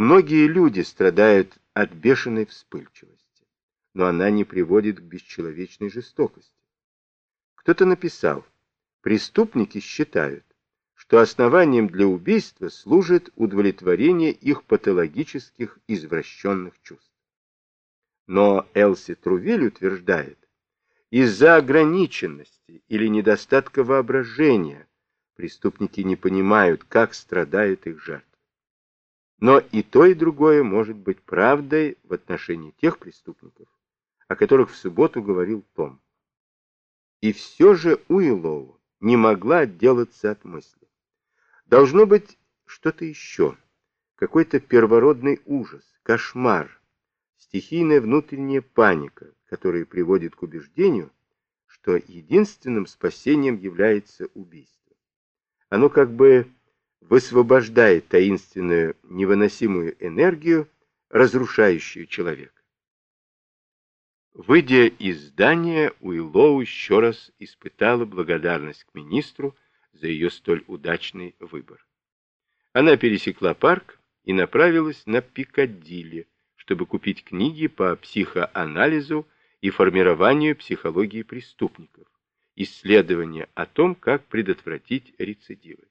Многие люди страдают от бешеной вспыльчивости, но она не приводит к бесчеловечной жестокости. Кто-то написал, преступники считают, что основанием для убийства служит удовлетворение их патологических извращенных чувств. Но Элси Трувиль утверждает, из-за ограниченности или недостатка воображения преступники не понимают, как страдает их жертва. Но и то, и другое может быть правдой в отношении тех преступников, о которых в субботу говорил Том. И все же Уиллоу не могла отделаться от мысли. Должно быть что-то еще, какой-то первородный ужас, кошмар, стихийная внутренняя паника, которая приводит к убеждению, что единственным спасением является убийство. Оно как бы высвобождает таинственную невыносимую энергию, разрушающую человека. Выйдя из здания, Уиллоу еще раз испытала благодарность к министру за ее столь удачный выбор. Она пересекла парк и направилась на Пикадилли, чтобы купить книги по психоанализу и формированию психологии преступников, исследования о том, как предотвратить рецидивы.